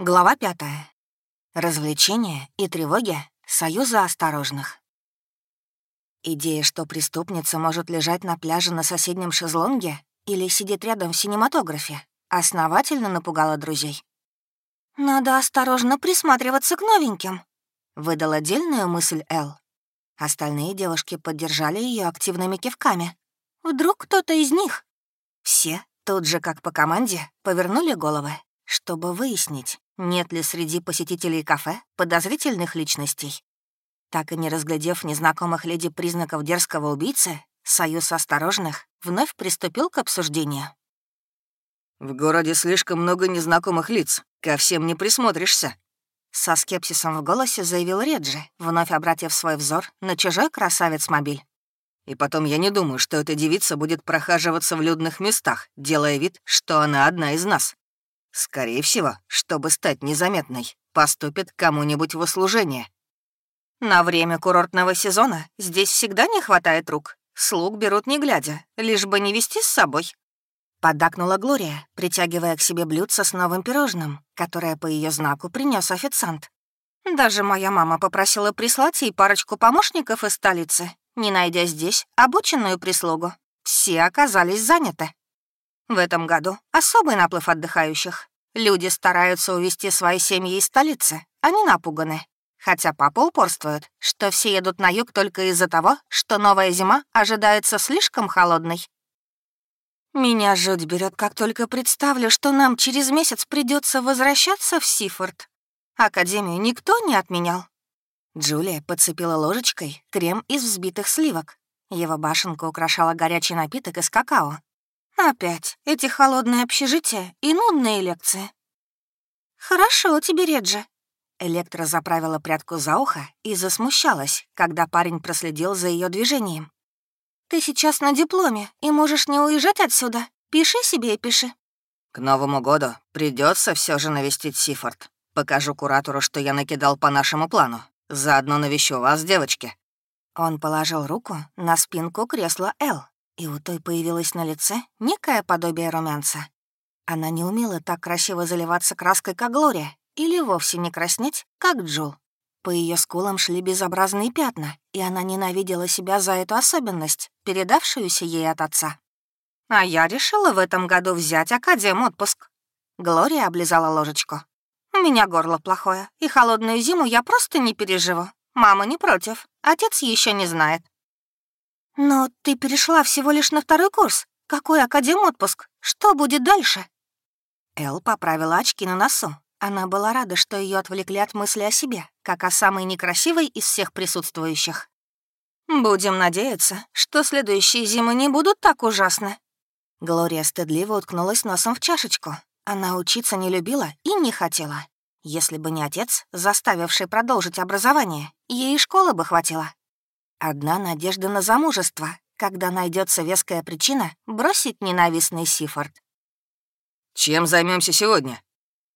Глава пятая. Развлечения и тревоги Союза осторожных. Идея, что преступница может лежать на пляже на соседнем шезлонге или сидеть рядом в синематографе, основательно напугала друзей. «Надо осторожно присматриваться к новеньким», — выдал отдельную мысль Эл. Остальные девушки поддержали ее активными кивками. «Вдруг кто-то из них?» Все, тут же как по команде, повернули головы, чтобы выяснить, нет ли среди посетителей кафе подозрительных личностей. Так и не разглядев незнакомых леди признаков дерзкого убийцы, Союз Осторожных вновь приступил к обсуждению. «В городе слишком много незнакомых лиц, ко всем не присмотришься», со скепсисом в голосе заявил Реджи, вновь обратив свой взор на чужой красавец-мобиль. «И потом я не думаю, что эта девица будет прохаживаться в людных местах, делая вид, что она одна из нас. Скорее всего, чтобы стать незаметной, поступит кому-нибудь в услужение. На время курортного сезона здесь всегда не хватает рук. Слуг берут не глядя, лишь бы не вести с собой. Поддакнула Глория, притягивая к себе блюдце с новым пирожным, которое по ее знаку принес официант. Даже моя мама попросила прислать ей парочку помощников из столицы, не найдя здесь обученную прислугу. Все оказались заняты. В этом году особый наплыв отдыхающих. Люди стараются увезти свои семьи из столицы, они напуганы. Хотя папа упорствует, что все едут на юг только из-за того, что новая зима ожидается слишком холодной. Меня жуть берет, как только представлю, что нам через месяц придется возвращаться в Сифорд. Академию никто не отменял. Джулия подцепила ложечкой крем из взбитых сливок. Его башенку украшала горячий напиток из какао, Опять эти холодные общежития и нудные лекции. «Хорошо тебе, Реджи». Электра заправила прядку за ухо и засмущалась, когда парень проследил за ее движением. «Ты сейчас на дипломе и можешь не уезжать отсюда. Пиши себе и пиши». «К Новому году придется все же навестить Сифорд. Покажу куратору, что я накидал по нашему плану. Заодно навещу вас, девочки». Он положил руку на спинку кресла Эл и у той появилось на лице некое подобие румянца. Она не умела так красиво заливаться краской, как Глория, или вовсе не краснеть, как Джул. По ее скулам шли безобразные пятна, и она ненавидела себя за эту особенность, передавшуюся ей от отца. «А я решила в этом году взять академ отпуск». Глория облизала ложечку. «У меня горло плохое, и холодную зиму я просто не переживу. Мама не против, отец еще не знает. «Но ты перешла всего лишь на второй курс. Какой академ отпуск? Что будет дальше?» Эл поправила очки на носу. Она была рада, что ее отвлекли от мысли о себе, как о самой некрасивой из всех присутствующих. «Будем надеяться, что следующие зимы не будут так ужасны». Глория стыдливо уткнулась носом в чашечку. Она учиться не любила и не хотела. Если бы не отец, заставивший продолжить образование, ей и школы бы хватило. Одна надежда на замужество, когда найдется веская причина бросить ненавистный Сифорд. «Чем займемся сегодня?»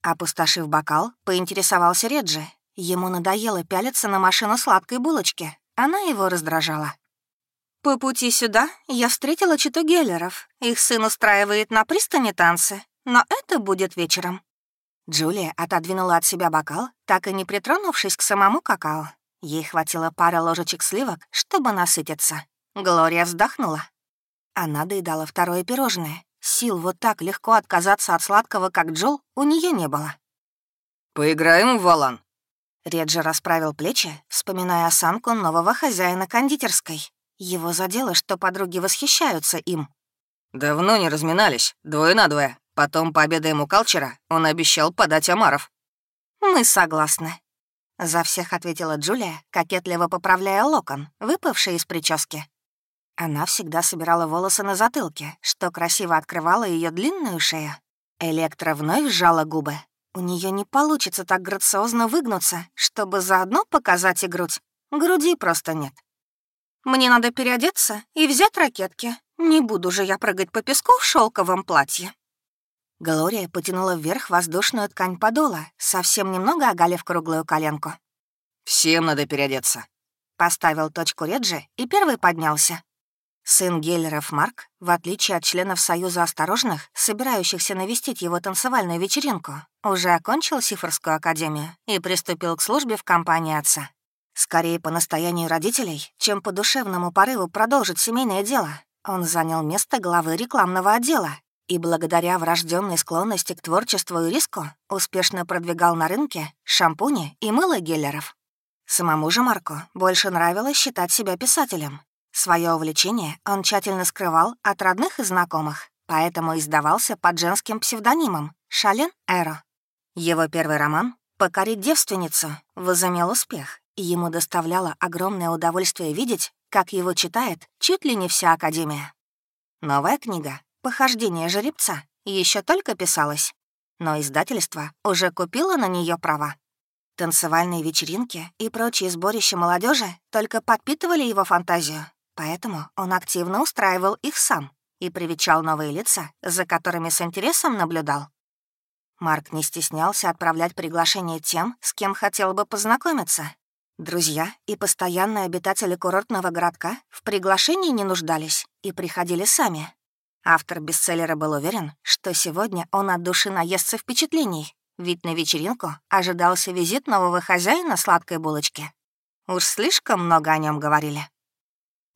Опустошив бокал, поинтересовался Реджи. Ему надоело пялиться на машину сладкой булочки. Она его раздражала. «По пути сюда я встретила читу Геллеров. Их сын устраивает на пристани танцы, но это будет вечером». Джулия отодвинула от себя бокал, так и не притронувшись к самому какао. Ей хватило пары ложечек сливок, чтобы насытиться. Глория вздохнула. Она доедала второе пирожное. Сил вот так легко отказаться от сладкого, как Джул, у нее не было. «Поиграем в валан?» Реджи расправил плечи, вспоминая осанку нового хозяина кондитерской. Его задело, что подруги восхищаются им. «Давно не разминались, двое на двое. Потом пообедаем у Калчера, он обещал подать омаров». «Мы согласны», за всех ответила Джулия, кокетливо поправляя локон, выпавший из прически. Она всегда собирала волосы на затылке, что красиво открывало ее длинную шею. Электра вновь сжала губы. У нее не получится так грациозно выгнуться, чтобы заодно показать и грудь. Груди просто нет. Мне надо переодеться и взять ракетки. Не буду же я прыгать по песку в шелковом платье. Глория потянула вверх воздушную ткань подола, совсем немного оголив круглую коленку. «Всем надо переодеться», — поставил точку Реджи и первый поднялся. Сын Геллеров Марк, в отличие от членов Союза Осторожных, собирающихся навестить его танцевальную вечеринку, уже окончил Сифорскую академию и приступил к службе в компании отца. Скорее по настоянию родителей, чем по душевному порыву продолжить семейное дело, он занял место главы рекламного отдела и благодаря врожденной склонности к творчеству и риску успешно продвигал на рынке шампуни и мыло геллеров. Самому же Марку больше нравилось считать себя писателем. Свое увлечение он тщательно скрывал от родных и знакомых, поэтому издавался под женским псевдонимом Шален Эро. Его первый роман «Покорить девственницу» возымел успех, и ему доставляло огромное удовольствие видеть, как его читает чуть ли не вся Академия. Новая книга «Похождение жеребца» еще только писалась, но издательство уже купило на нее права. Танцевальные вечеринки и прочие сборища молодежи только подпитывали его фантазию, поэтому он активно устраивал их сам и привечал новые лица, за которыми с интересом наблюдал. Марк не стеснялся отправлять приглашения тем, с кем хотел бы познакомиться, Друзья и постоянные обитатели курортного городка в приглашении не нуждались и приходили сами. Автор бестселлера был уверен, что сегодня он от души наестся впечатлений, ведь на вечеринку ожидался визит нового хозяина сладкой булочки. Уж слишком много о нем говорили.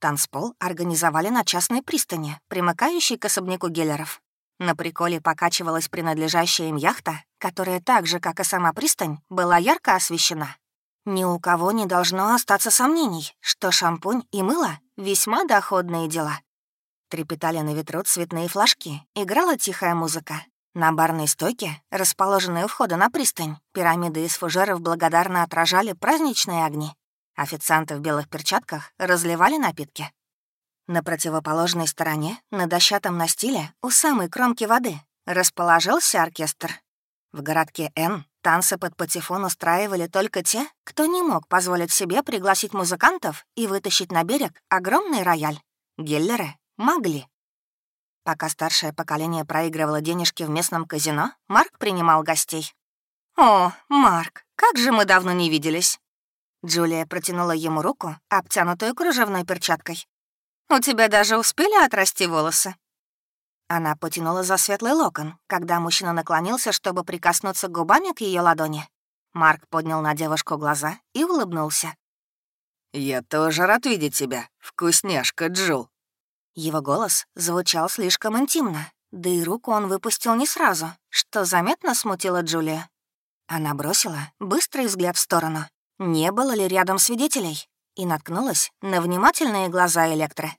Танцпол организовали на частной пристани, примыкающей к особняку Геллеров. На приколе покачивалась принадлежащая им яхта, которая так же, как и сама пристань, была ярко освещена. Ни у кого не должно остаться сомнений, что шампунь и мыло — весьма доходные дела. Трепетали на ветру цветные флажки, играла тихая музыка. На барной стойке, расположенной у входа на пристань, пирамиды из фужеров благодарно отражали праздничные огни. Официанты в белых перчатках разливали напитки. На противоположной стороне, на дощатом настиле, у самой кромки воды, расположился оркестр. В городке Н Танцы под патефон устраивали только те, кто не мог позволить себе пригласить музыкантов и вытащить на берег огромный рояль. Геллеры могли. Пока старшее поколение проигрывало денежки в местном казино, Марк принимал гостей. «О, Марк, как же мы давно не виделись!» Джулия протянула ему руку, обтянутую кружевной перчаткой. «У тебя даже успели отрасти волосы?» Она потянула за светлый локон, когда мужчина наклонился, чтобы прикоснуться губами к ее ладони. Марк поднял на девушку глаза и улыбнулся. «Я тоже рад видеть тебя, вкусняшка Джул». Его голос звучал слишком интимно, да и руку он выпустил не сразу, что заметно смутило Джулию. Она бросила быстрый взгляд в сторону, не было ли рядом свидетелей, и наткнулась на внимательные глаза Электры.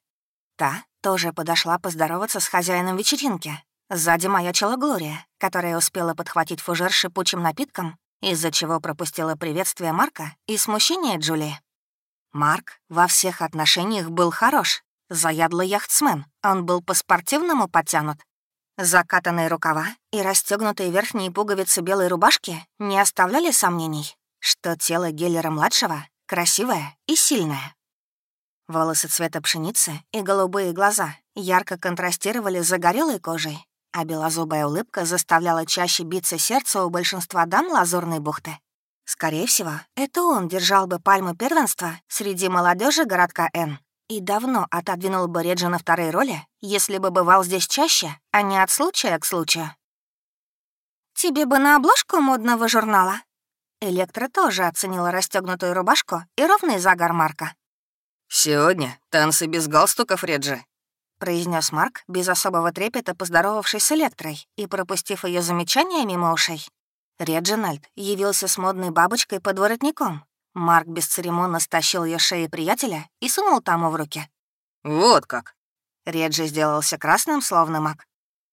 Та тоже подошла поздороваться с хозяином вечеринки. Сзади маячила Глория, которая успела подхватить фужер шипучим напитком, из-за чего пропустила приветствие Марка и смущение Джулии. Марк во всех отношениях был хорош. Заядлый яхтсмен, он был по-спортивному подтянут. Закатанные рукава и расстегнутые верхние пуговицы белой рубашки не оставляли сомнений, что тело Геллера-младшего красивое и сильное. Волосы цвета пшеницы и голубые глаза ярко контрастировали с загорелой кожей, а белозубая улыбка заставляла чаще биться сердце у большинства дам Лазурной бухты. Скорее всего, это он держал бы пальму первенства среди молодежи городка Н и давно отодвинул бы Реджи на второй роли, если бы бывал здесь чаще, а не от случая к случаю. «Тебе бы на обложку модного журнала?» Электра тоже оценила расстегнутую рубашку и ровный загар Марка. «Сегодня танцы без галстуков, Реджи», — произнес Марк, без особого трепета поздоровавшись с Электрой и пропустив ее замечание мимо ушей. Реджинальд явился с модной бабочкой под воротником. Марк бесцеремонно стащил ее шеи приятеля и сунул тому в руки. «Вот как!» Реджи сделался красным, словно маг.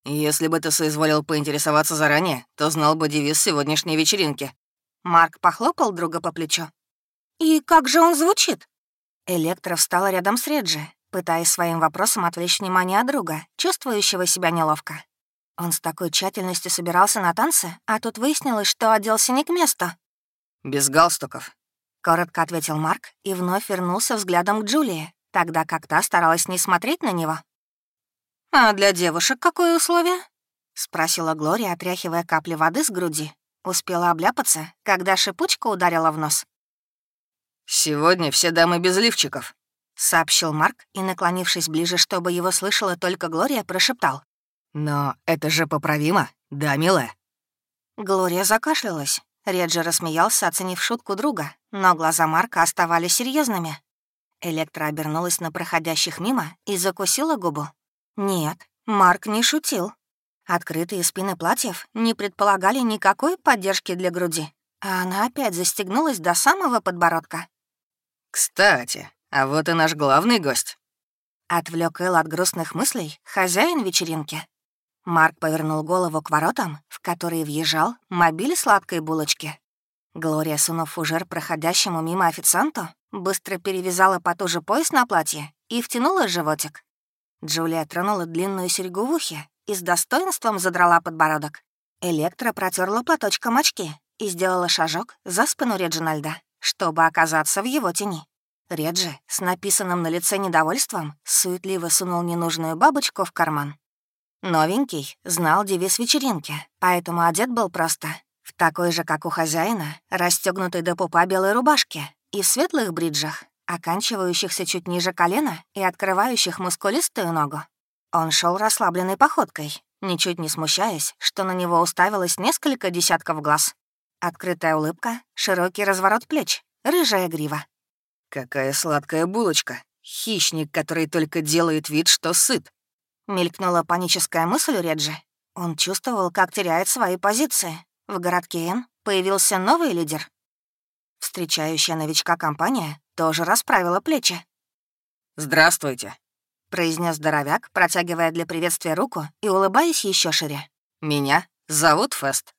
«Если бы ты соизволил поинтересоваться заранее, то знал бы девиз сегодняшней вечеринки». Марк похлопал друга по плечу. «И как же он звучит?» Электра встала рядом с Реджи, пытаясь своим вопросом отвлечь внимание от друга, чувствующего себя неловко. Он с такой тщательностью собирался на танцы, а тут выяснилось, что оделся не к месту. «Без галстуков», — коротко ответил Марк и вновь вернулся взглядом к Джулии, тогда как та старалась не смотреть на него. «А для девушек какое условие?» — спросила Глория, отряхивая капли воды с груди. Успела обляпаться, когда шипучка ударила в нос. «Сегодня все дамы без лифчиков», — сообщил Марк и, наклонившись ближе, чтобы его слышала только Глория, прошептал. «Но это же поправимо, да, милая?» Глория закашлялась. Реджи рассмеялся, оценив шутку друга, но глаза Марка оставались серьезными. Электра обернулась на проходящих мимо и закусила губу. Нет, Марк не шутил. Открытые спины платьев не предполагали никакой поддержки для груди, а она опять застегнулась до самого подбородка. «Кстати, а вот и наш главный гость». Отвлек Эл от грустных мыслей хозяин вечеринки. Марк повернул голову к воротам, в которые въезжал мобиль сладкой булочки. Глория, сунув фужер проходящему мимо официанту, быстро перевязала потуже пояс на платье и втянула животик. Джулия тронула длинную серьгу в ухе и с достоинством задрала подбородок. Электро протерла платочком очки и сделала шажок за спину Реджинальда, чтобы оказаться в его тени. Реджи с написанным на лице недовольством суетливо сунул ненужную бабочку в карман. Новенький знал девиз вечеринки, поэтому одет был просто. В такой же, как у хозяина, расстегнутой до пупа белой рубашке и в светлых бриджах, оканчивающихся чуть ниже колена и открывающих мускулистую ногу. Он шел расслабленной походкой, ничуть не смущаясь, что на него уставилось несколько десятков глаз. Открытая улыбка, широкий разворот плеч, рыжая грива. «Какая сладкая булочка! Хищник, который только делает вид, что сыт!» Мелькнула паническая мысль у Реджи. Он чувствовал, как теряет свои позиции. В городке Н появился новый лидер. Встречающая новичка компания тоже расправила плечи. «Здравствуйте», — произнес здоровяк, протягивая для приветствия руку и улыбаясь еще шире. «Меня зовут Фест.